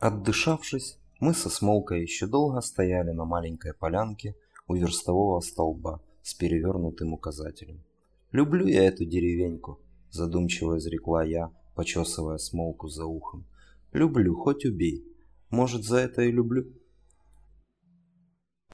Отдышавшись, мы со Смолкой еще долго стояли на маленькой полянке у верстового столба с перевернутым указателем. «Люблю я эту деревеньку», – задумчиво изрекла я, почесывая Смолку за ухом. «Люблю, хоть убей. Может, за это и люблю?»